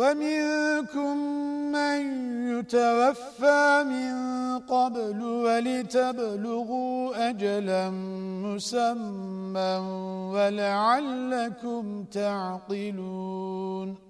ومنكم من يتوفى من قبل ولتبلغوا أجلا مسمى ولعلكم تعقلون